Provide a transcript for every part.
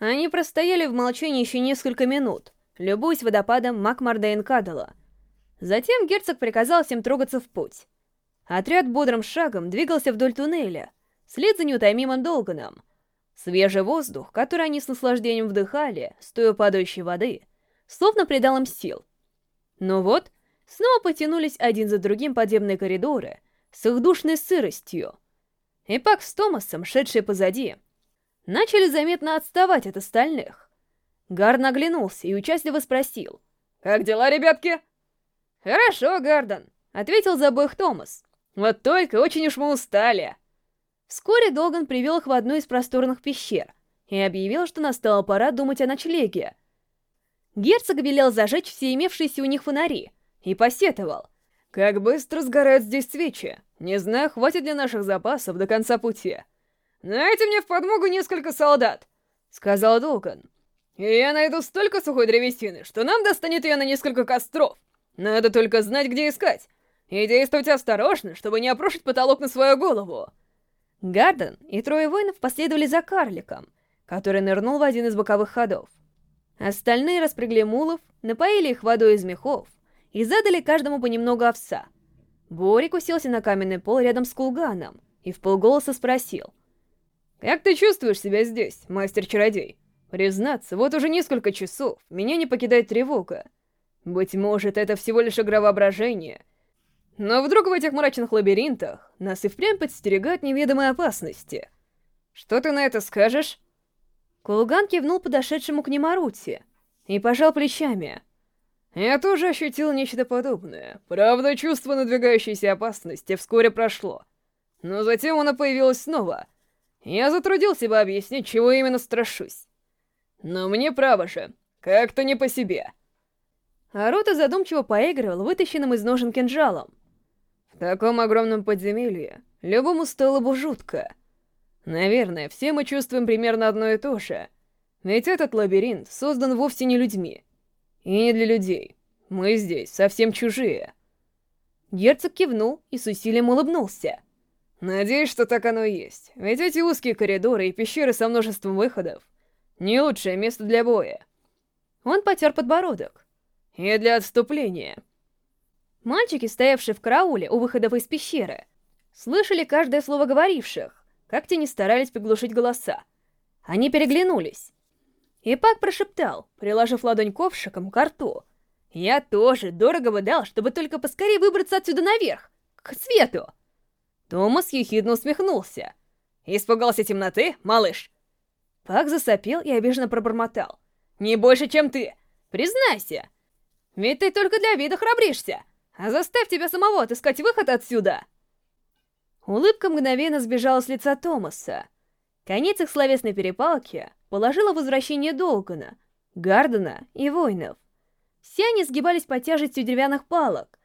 Они простояли в молчании еще несколько минут, любуясь водопадом Макмардейн Кадала. Затем герцог приказал всем трогаться в путь. Отряд бодрым шагом двигался вдоль туннеля, вслед за неутомимым Долганом. Свежий воздух, который они с наслаждением вдыхали, стоя падающей воды, словно придал им сил. Но вот, снова потянулись один за другим подземные коридоры с их душной сыростью. И Пак с Томасом, шедшие позади, начали заметно отставать от остальных. Гарн оглянулся и участливо спросил. «Как дела, ребятки?» «Хорошо, Гарден», — ответил за обоих Томас. «Вот только очень уж мы устали». Вскоре Долган привел их в одну из просторных пещер и объявил, что настала пора думать о ночлеге. Герцог велел зажечь все имевшиеся у них фонари и посетовал. «Как быстро сгорают здесь свечи. Не знаю, хватит ли наших запасов до конца пути». «Найди мне в подмогу несколько солдат», — сказал Долган. «И я найду столько сухой древесины, что нам достанет ее на несколько костров. Надо только знать, где искать. И действовать осторожно, чтобы не опрошить потолок на свою голову». Гарден и трое воинов последовали за карликом, который нырнул в один из боковых ходов. Остальные распрягли мулов, напоили их водой из мехов и задали каждому понемногу овса. Борик уселся на каменный пол рядом с Кулганом и в полголоса спросил. «Как ты чувствуешь себя здесь, мастер-чародей? Признаться, вот уже несколько часов меня не покидает тревога. Быть может, это всего лишь игра воображения, но вдруг в этих мрачных лабиринтах нас и впрямь подстерегают неведомые опасности. Что ты на это скажешь?» Кулган кивнул подошедшему к ним Арути и пожал плечами. «Я тоже ощутил нечто подобное. Правда, чувство надвигающейся опасности вскоре прошло. Но затем оно появилось снова. Я затрудился бы объяснить, чего именно страшусь. Но мне право же, как-то не по себе». Арута задумчиво поигрывал вытащенным из ножен кинжалом. В таком огромном подземелье любому стало бы жутко. Наверное, все мы чувствуем примерно одно и то же. Ведь этот лабиринт создан вовсе не людьми. И не для людей. Мы здесь совсем чужие. Герцог кивнул и с усилием улыбнулся. Надеюсь, что так оно и есть. Ведь эти узкие коридоры и пещеры со множеством выходов — не лучшее место для боя. Он потер подбородок. И для отступления — Мальчики, стоявшие в карауле у выходов из пещеры, слышали каждое слово говоривших, как те не старались приглушить голоса. Они переглянулись. И Пак прошептал, приложив ладонь ковшиком к рту. «Я тоже дорого бы дал, чтобы только поскорее выбраться отсюда наверх, к свету!» Томас ехидно усмехнулся. «Испугался темноты, малыш?» Пак засопел и обиженно пробормотал. «Не больше, чем ты! Признайся! Ведь ты только для вида храбришься!» А заставь тебя самого отыскать выход отсюда!» Улыбка мгновенно сбежала с лица Томаса. Конец их словесной перепалки положила возвращение Долгана, Гардена и воинов. Все они сгибались под тяжестью деревянных палок,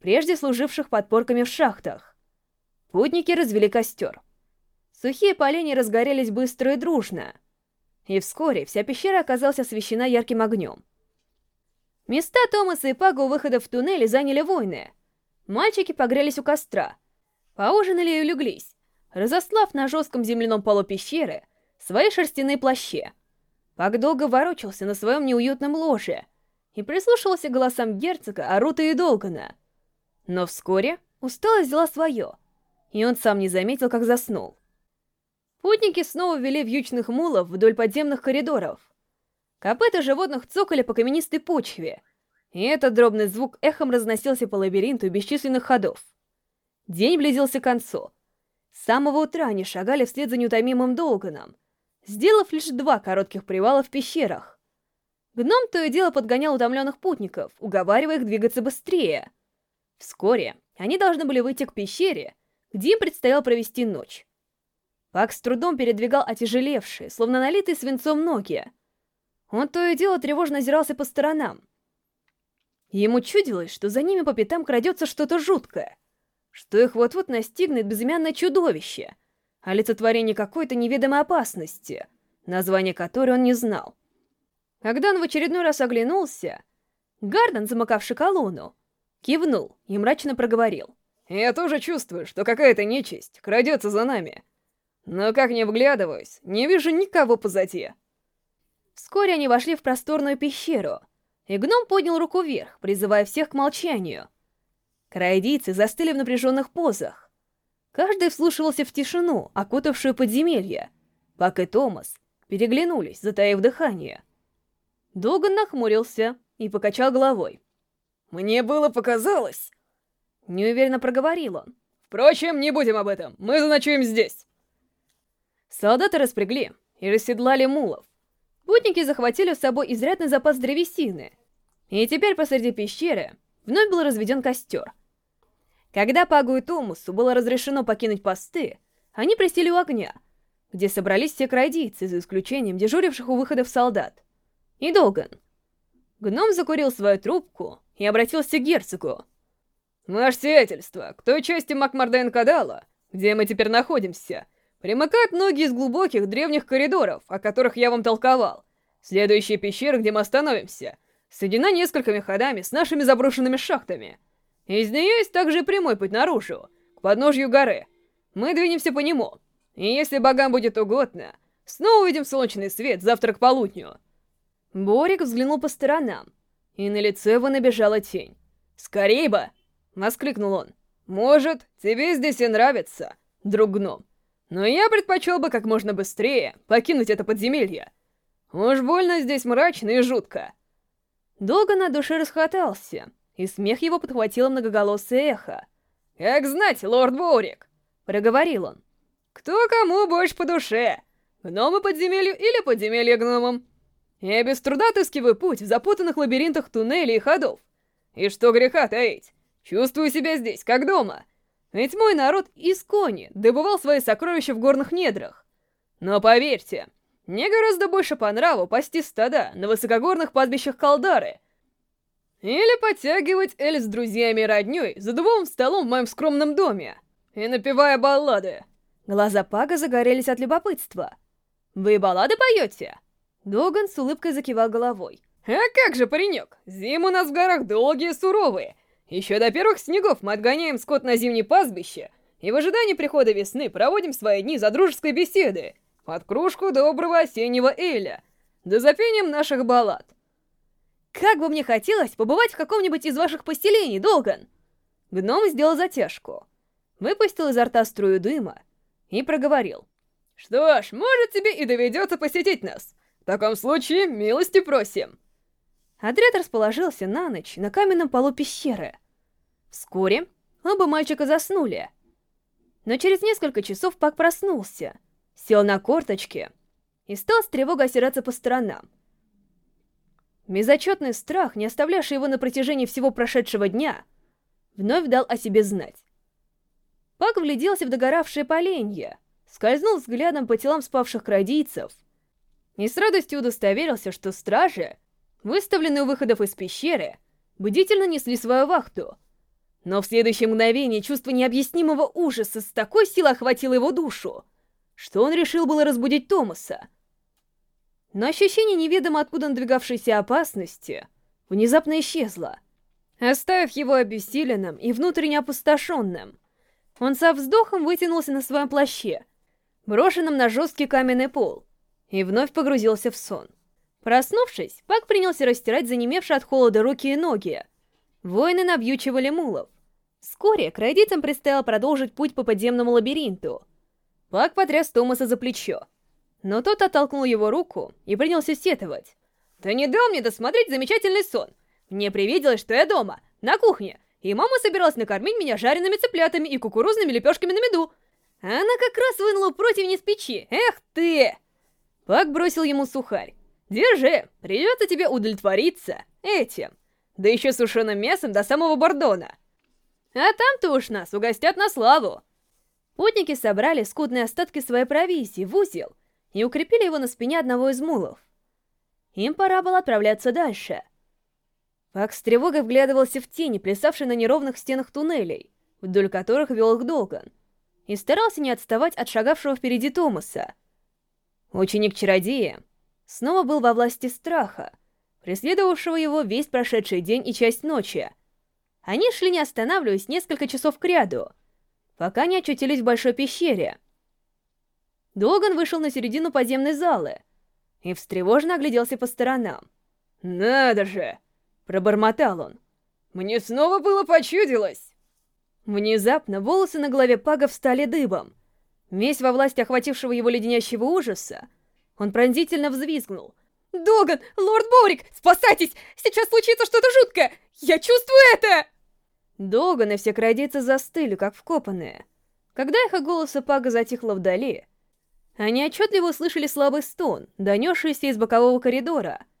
прежде служивших подпорками в шахтах. Путники развели костер. Сухие поленья разгорелись быстро и дружно, и вскоре вся пещера оказалась освещена ярким огнем. Места Томаса и Пага у выхода в туннеле заняли воины. Мальчики погрелись у костра, поужинали и улеглись, разослав на жестком земляном полу пещеры свои шерстяные плащи. Пак долго ворочался на своем неуютном ложе и прислушивался к голосам герцога, Арута и Долгана. Но вскоре усталость взяла свое, и он сам не заметил, как заснул. Путники снова вели вьючных мулов вдоль подземных коридоров, Копыта животных цокали по каменистой почве, и этот дробный звук эхом разносился по лабиринту бесчисленных ходов. День близился к концу. С самого утра они шагали вслед за неутомимым Долганом, сделав лишь два коротких привала в пещерах. Гном то и дело подгонял утомленных путников, уговаривая их двигаться быстрее. Вскоре они должны были выйти к пещере, где предстояло провести ночь. Пак с трудом передвигал отяжелевшие, словно налитые свинцом ноги, он то и дело тревожно озирался по сторонам. Ему чудилось, что за ними по пятам крадется что-то жуткое, что их вот-вот настигнет безымянное чудовище, олицетворение какой-то неведомой опасности, название которой он не знал. Когда он в очередной раз оглянулся, Гарден, замыкавший колонну, кивнул и мрачно проговорил. «Я тоже чувствую, что какая-то нечисть крадется за нами. Но как не вглядываюсь, не вижу никого позади». Вскоре они вошли в просторную пещеру, и гном поднял руку вверх, призывая всех к молчанию. Крайдийцы застыли в напряженных позах. Каждый вслушивался в тишину, окутавшую подземелье. Пак и Томас переглянулись, затаив дыхание. Доган нахмурился и покачал головой. «Мне было показалось!» Неуверенно проговорил он. «Впрочем, не будем об этом, мы заночуем здесь!» Солдаты распрягли и расседлали мулов. Путники захватили с собой изрядный запас древесины, и теперь посреди пещеры вновь был разведен костер. Когда Пагу и Томусу было разрешено покинуть посты, они присели у огня, где собрались все крайдийцы, за исключением дежуривших у выходов солдат. И Долган. Гном закурил свою трубку и обратился к герцогу. «Ваше сиятельство, к той части Макмарден Кадала, где мы теперь находимся, примыкают многие из глубоких древних коридоров, о которых я вам толковал. Следующая пещера, где мы остановимся, соединена несколькими ходами с нашими заброшенными шахтами». Из нее есть также прямой путь наружу, к подножью горы. Мы двинемся по нему. И если богам будет угодно, снова увидим солнечный свет завтра к полудню. Борик взглянул по сторонам, и на лице его набежала тень. «Скорей бы!» — воскликнул он. «Может, тебе здесь и нравится, друг гном. Но я предпочел бы как можно быстрее покинуть это подземелье. Уж больно здесь мрачно и жутко». Долго на душе расхватался, и смех его подхватило многоголосое эхо. «Как знать, лорд Боурик!» — проговорил он. «Кто кому больше по душе? Гномы подземелью или подземелье гномам? Я без труда отыскиваю путь в запутанных лабиринтах туннелей и ходов. И что греха таить, чувствую себя здесь, как дома. Ведь мой народ из кони добывал свои сокровища в горных недрах. Но поверьте, мне гораздо больше по нраву пасти стада на высокогорных пастбищах Калдары — или подтягивать Эль с друзьями и роднёй за дубовым столом в моем скромном доме и напевая баллады. Глаза Пага загорелись от любопытства. «Вы баллады поете?» Доган с улыбкой закивал головой. «А как же, паренек, зимы у нас в горах долгие и суровые. Еще до первых снегов мы отгоняем скот на зимнее пастбище и в ожидании прихода весны проводим свои дни за дружеской беседой под кружку доброго осеннего Эля, да за пением наших баллад. Как бы мне хотелось побывать в каком-нибудь из ваших поселений, Долган!» Гном сделал затяжку, выпустил изо рта струю дыма и проговорил. «Что ж, может тебе и доведется посетить нас. В таком случае, милости просим!» Отряд расположился на ночь на каменном полу пещеры. Вскоре оба мальчика заснули. Но через несколько часов Пак проснулся, сел на корточки и стал с тревогой озираться по сторонам. Безотчетный страх, не оставлявший его на протяжении всего прошедшего дня, вновь дал о себе знать. Пак вгляделся в догоравшие поленья, скользнул взглядом по телам спавших крадийцев и с радостью удостоверился, что стражи, выставленные у выходов из пещеры, бдительно несли свою вахту. Но в следующее мгновение чувство необъяснимого ужаса с такой силой охватило его душу, что он решил было разбудить Томаса. Но ощущение неведомо откуда надвигавшейся опасности внезапно исчезло, оставив его обессиленным и внутренне опустошенным. Он со вздохом вытянулся на своем плаще, брошенном на жесткий каменный пол, и вновь погрузился в сон. Проснувшись, Пак принялся растирать занемевшие от холода руки и ноги. Воины набьючивали мулов. Вскоре крайдицам предстояло продолжить путь по подземному лабиринту. Пак потряс Томаса за плечо. Но тот оттолкнул его руку и принялся сетовать. «Ты не дал мне досмотреть замечательный сон! Мне привиделось, что я дома, на кухне, и мама собиралась накормить меня жареными цыплятами и кукурузными лепешками на меду. Она как раз вынула противень из печи, эх ты!» Пак бросил ему сухарь. «Держи, придется тебе удовлетвориться этим, да еще сушеным мясом до самого бордона. А там-то уж нас угостят на славу!» Путники собрали скудные остатки своей провизии в узел и укрепили его на спине одного из мулов. Им пора было отправляться дальше. Пак с тревогой вглядывался в тени, плясавшие на неровных стенах туннелей, вдоль которых вел их Долган, и старался не отставать от шагавшего впереди Томаса. Ученик-чародея снова был во власти страха, преследовавшего его весь прошедший день и часть ночи. Они шли не останавливаясь несколько часов кряду, пока не очутились в большой пещере — Доган вышел на середину подземной залы и встревоженно огляделся по сторонам. «Надо же!» — пробормотал он. «Мне снова было почудилось!» Внезапно волосы на голове Пага встали дыбом. Весь во власти охватившего его леденящего ужаса, он пронзительно взвизгнул. «Доган! Лорд Борик! Спасайтесь! Сейчас случится что-то жуткое! Я чувствую это!» Доган и все крадицы застыли, как вкопанные. Когда эхо голоса Пага затихло вдали, они отчетливо услышали слабый стон, донесшийся из бокового коридора —